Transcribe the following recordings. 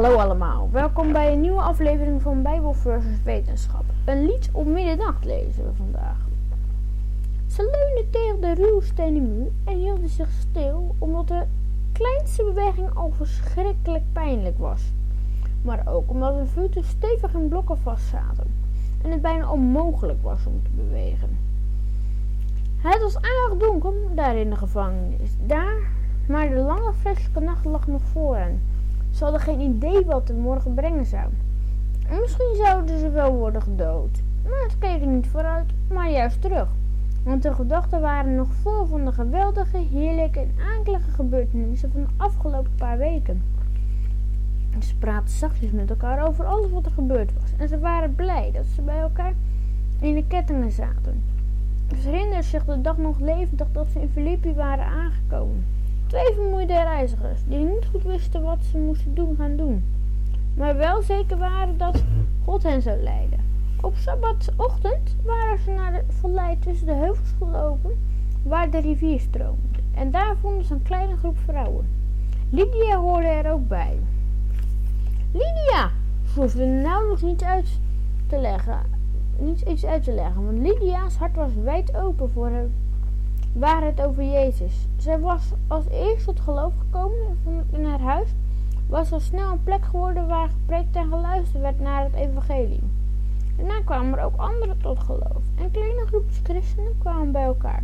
Hallo allemaal, welkom bij een nieuwe aflevering van Bijbel versus Wetenschap. Een lied op middernacht lezen we vandaag. Ze leunden tegen de ruwe stenen muur en hielden zich stil omdat de kleinste beweging al verschrikkelijk pijnlijk was. Maar ook omdat hun voeten stevig in blokken vastzaten en het bijna onmogelijk was om te bewegen. Het was aardig donker daar in de gevangenis, daar, maar de lange vreselijke nacht lag nog voor hen. Ze hadden geen idee wat de morgen brengen zou. En misschien zouden ze wel worden gedood. Maar het keek niet vooruit, maar juist terug. Want de gedachten waren nog vol van de geweldige, heerlijke en akelige gebeurtenissen van de afgelopen paar weken. Ze praten zachtjes met elkaar over alles wat er gebeurd was. En ze waren blij dat ze bij elkaar in de kettingen zaten. Ze herinnerden zich de dag nog levendig dat ze in Filippi waren aangekomen. Twee vermoeide reizigers die niet goed wisten wat ze moesten doen gaan doen. Maar wel zeker waren dat God hen zou leiden. Op sabbatochtend waren ze naar de vallei tussen de heuvels gelopen waar de rivier stroomde. En daar vonden ze een kleine groep vrouwen. Lydia hoorde er ook bij. Lydia! Ze hoefde nauwelijks iets uit te leggen. Niet iets uit te leggen, want Lydia's hart was wijd open voor hem waar het over Jezus. Zij was als eerst tot geloof gekomen in haar huis was al snel een plek geworden waar gepreekt en geluisterd werd naar het evangelie. Daarna kwamen er ook anderen tot geloof en kleine groepjes christenen kwamen bij elkaar.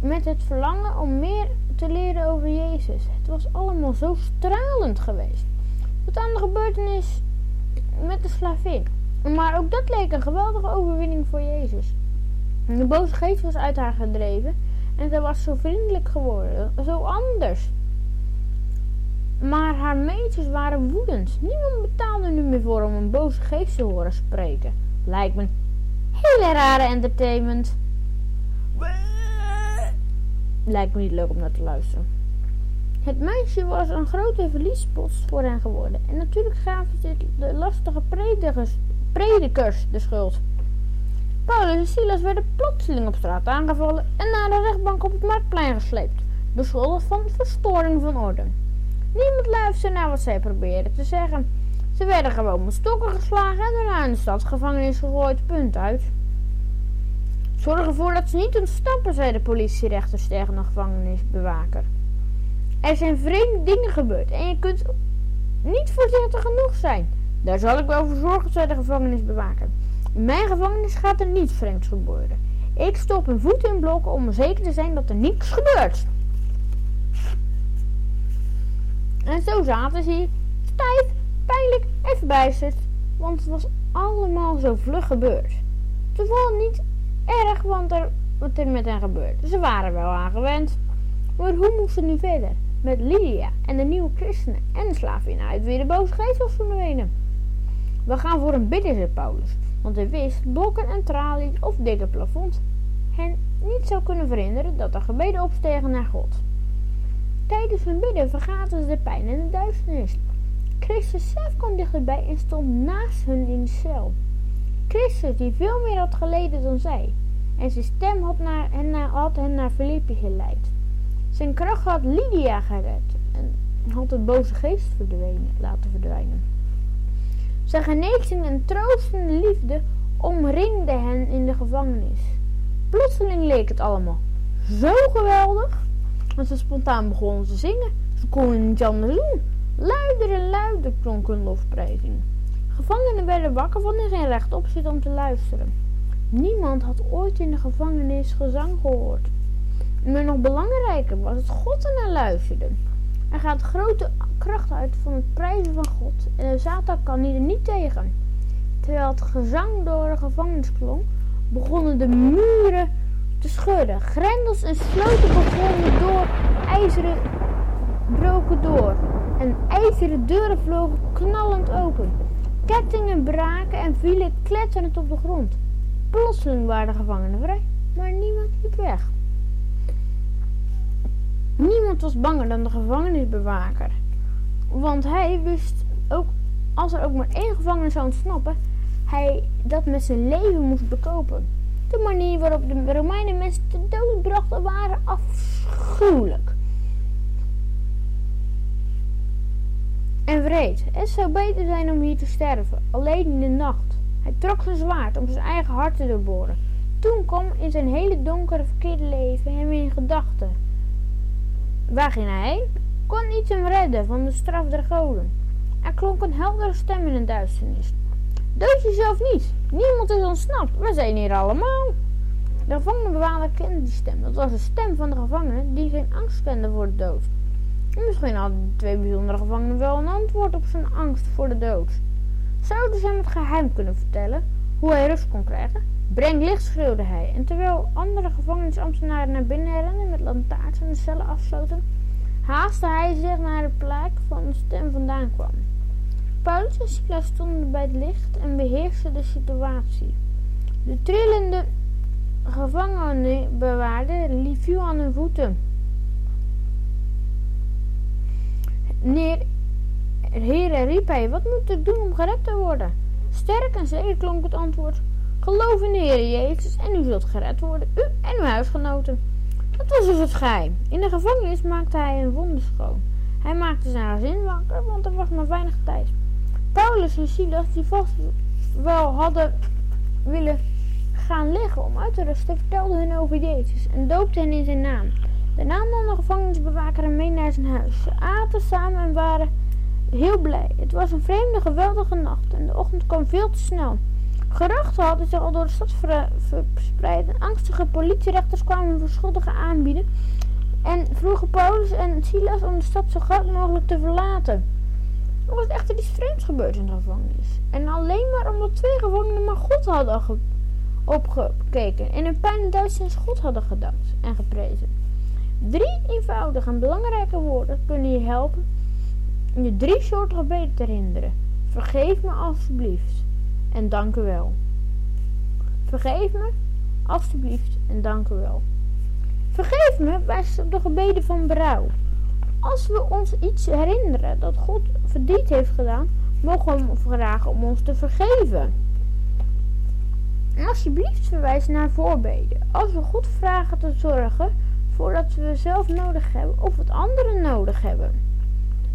Met het verlangen om meer te leren over Jezus. Het was allemaal zo stralend geweest. Tot aan de gebeurtenis met de slavin. Maar ook dat leek een geweldige overwinning voor Jezus. De boze geest was uit haar gedreven en ze was zo vriendelijk geworden, zo anders. Maar haar meesters waren woedend. Niemand betaalde nu meer voor om een boze geest te horen spreken. Lijkt me een hele rare entertainment. Lijkt me niet leuk om naar te luisteren. Het meisje was een grote verliespost voor hen geworden. En natuurlijk gaven ze de lastige predikers, predikers de schuld. Paulus en Silas werden plotseling op straat aangevallen en naar de rechtbank op het marktplein gesleept, beschuldigd van verstoring van orde. Niemand luisterde naar wat zij probeerden te zeggen. Ze werden gewoon met stokken geslagen en daarna in de stadsgevangenis gegooid, punt uit. Zorg ervoor dat ze niet ontsnappen, zei de politierechters tegen de gevangenisbewaker. Er zijn vreemde dingen gebeurd en je kunt niet voorzichtig genoeg zijn. Daar zal ik wel voor zorgen, zei de gevangenisbewaker. Mijn gevangenis gaat er niets vreemds gebeuren. Ik stop een voet in blokken om zeker te zijn dat er niets gebeurt. En zo zaten ze hier, stijf, pijnlijk en verbijsterd, want het was allemaal zo vlug gebeurd. Toevallig niet erg want er, wat er met hen gebeurde. Ze waren wel aangewend. Maar hoe moest het nu verder? Met Lydia en de nieuwe christenen en de slavin uit wie de boze geest was verdwenen. We gaan voor een bidden, zei Paulus want hij wist blokken en tralies of dikke plafond hen niet zou kunnen verhinderen dat er gebeden opstegen naar God. Tijdens hun bidden vergaten ze de pijn en de duisternis. Christus zelf kwam dichterbij en stond naast hun in de cel. Christus die veel meer had geleden dan zij en zijn stem had, naar, hen, had hen naar Filippi geleid. Zijn kracht had Lydia gered en had de boze geest verdwenen, laten verdwijnen. Zijn genezing en troostende liefde omringde hen in de gevangenis. Plotseling leek het allemaal zo geweldig dat ze spontaan begonnen te zingen. Ze konden niet anders doen. Luider en luider klonk hun lofprijzing. Gevangenen werden wakker van en geen rechtop zitten om te luisteren. Niemand had ooit in de gevangenis gezang gehoord. Maar nog belangrijker was het God ernaar luisterde. Er gaat grote kracht uit van het prijzen van God en de Satan kan hier niet tegen. Terwijl het gezang door de gevangenis klonk, begonnen de muren te schudden. Grendels en sloten begonnen door ijzeren broken door en ijzeren deuren vlogen knallend open. Kettingen braken en vielen kletterend op de grond. Plotseling waren de gevangenen vrij, maar niemand liep weg. Niemand was banger dan de gevangenisbewaker, want hij wist ook, als er ook maar één gevangene zou ontsnappen, hij dat met zijn leven moest bekopen. De manier waarop de Romeinen mensen te dood brachten waren afschuwelijk. En wreed. Het zou beter zijn om hier te sterven, alleen in de nacht. Hij trok zijn zwaard om zijn eigen hart te doorboren. Toen kwam in zijn hele donkere verkeerde leven hem in gedachten. Waar ging hij? Kon iets hem redden van de straf der goden. Er klonk een heldere stem in de duisternis. Dood jezelf niet. Niemand is ontsnapt. We zijn hier allemaal. De gevangenbewaarder kende die stem. Dat was de stem van de gevangene die geen angst kende voor de dood. Misschien hadden de twee bijzondere gevangenen wel een antwoord op zijn angst voor de dood. Zouden ze hem het geheim kunnen vertellen hoe hij rust kon krijgen? Breng licht, schreeuwde hij. En terwijl andere gevangenisambtenaren naar binnen renden met lantaarns en de cellen afsloten, haastte hij zich naar de plek van de stem vandaan kwam. Paulus en Silas stonden bij het licht en beheersten de situatie. De trillende gevangenenbewaarder viel aan hun voeten. Neer, heren, riep hij, wat moet ik doen om gered te worden? Sterk en zeker klonk het antwoord. Geloof in de Heer Jezus en u zult gered worden, u en uw huisgenoten. Dat was dus het geheim. In de gevangenis maakte hij een wonder schoon. Hij maakte zijn gezin wakker, want er was maar weinig tijd. Paulus en Silas, die vast wel hadden willen gaan liggen om uit te rusten, vertelden hun over Jezus en doopten hen in zijn naam. Daarna nam de gevangenisbewaker hem mee naar zijn huis. Ze aten samen en waren heel blij. Het was een vreemde, geweldige nacht en de ochtend kwam veel te snel. Geruchten hadden zich al door de stad verspreid angstige politierechters kwamen verschuldigen aanbieden en vroegen Paulus en Silas om de stad zo gauw mogelijk te verlaten. Er was echter iets vreemds gebeurd in de gevangenis. En alleen maar omdat twee gevangenen maar God hadden opgekeken en in pijn en duisternis God hadden gedankt en geprezen. Drie eenvoudige en belangrijke woorden kunnen je helpen je drie soorten gebeden te herinneren. Vergeef me alstublieft en dank u wel. Vergeef me alstublieft en dank u wel. Vergeef me wijst op de gebeden van berouw. Als we ons iets herinneren dat God verdriet heeft gedaan, mogen we hem vragen om ons te vergeven. En alsjeblieft verwijs naar voorbeden. Als we God vragen te zorgen voordat we zelf nodig hebben of wat anderen nodig hebben.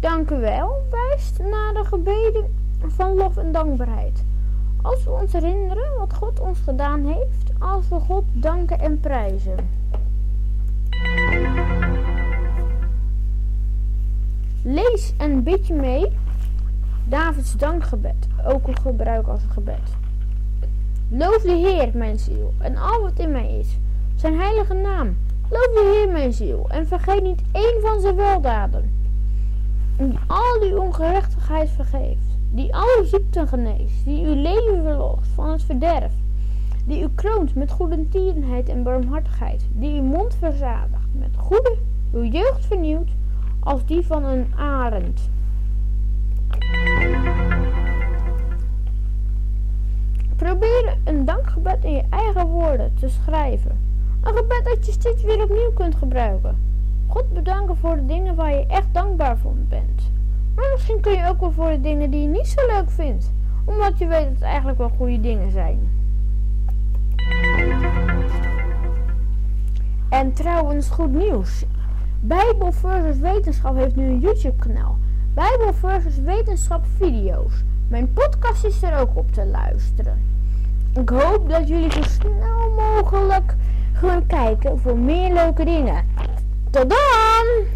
Dank u wel wijst naar de gebeden van lof en dankbaarheid. Als we ons herinneren wat God ons gedaan heeft, als we God danken en prijzen. Lees een beetje mee Davids dankgebed, ook een gebruik als gebed. Loof de Heer, mijn ziel, en al wat in mij is, zijn heilige naam. Loof de Heer, mijn ziel, en vergeet niet één van zijn weldaden. Die al die ongerechtigheid vergeeft, die alle ziekten geneest, die uw leven verlost van het verderf, die u kroont met goedentierenheid en barmhartigheid, die uw mond verzadigt met goede, uw jeugd vernieuwt als die van een arend. Probeer een dankgebed in je eigen woorden te schrijven. Een gebed dat je steeds weer opnieuw kunt gebruiken. God bedanken voor de dingen waar je echt dankbaar voor bent. Maar misschien kun je ook wel voor de dingen die je niet zo leuk vindt. Omdat je weet dat het eigenlijk wel goede dingen zijn. En trouwens, goed nieuws. Bijbel versus Wetenschap heeft nu een YouTube kanaal. Bijbel versus Wetenschap video's. Mijn podcast is er ook op te luisteren. Ik hoop dat jullie zo snel mogelijk gaan kijken voor meer leuke dingen. Tot dan!